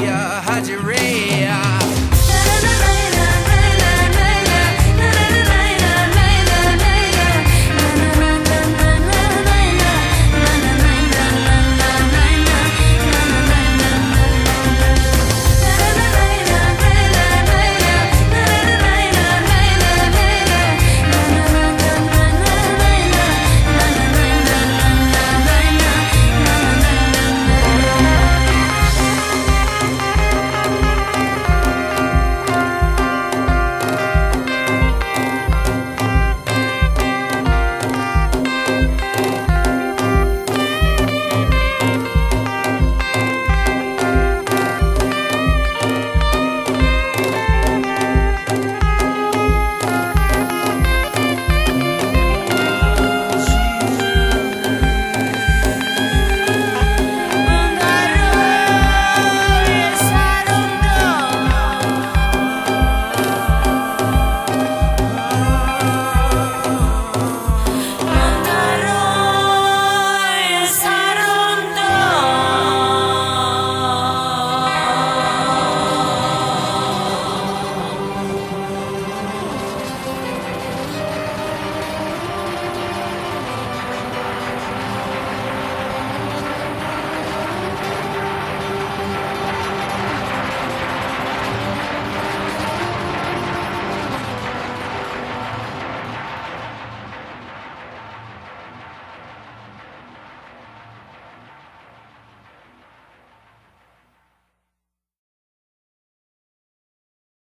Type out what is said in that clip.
Yeah, how'd you raise?